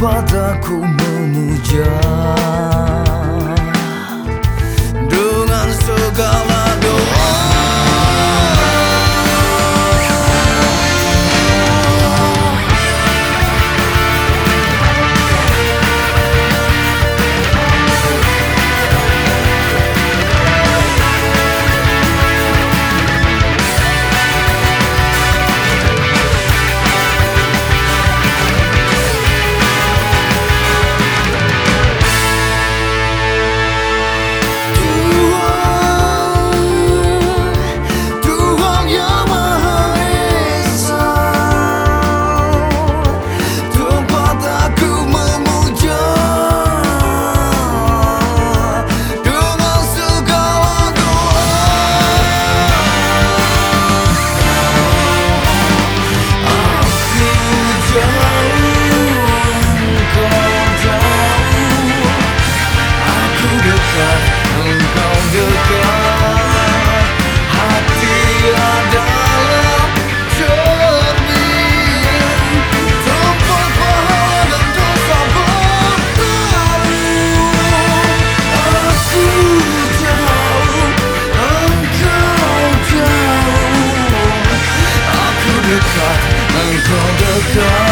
padaku memuja. Go.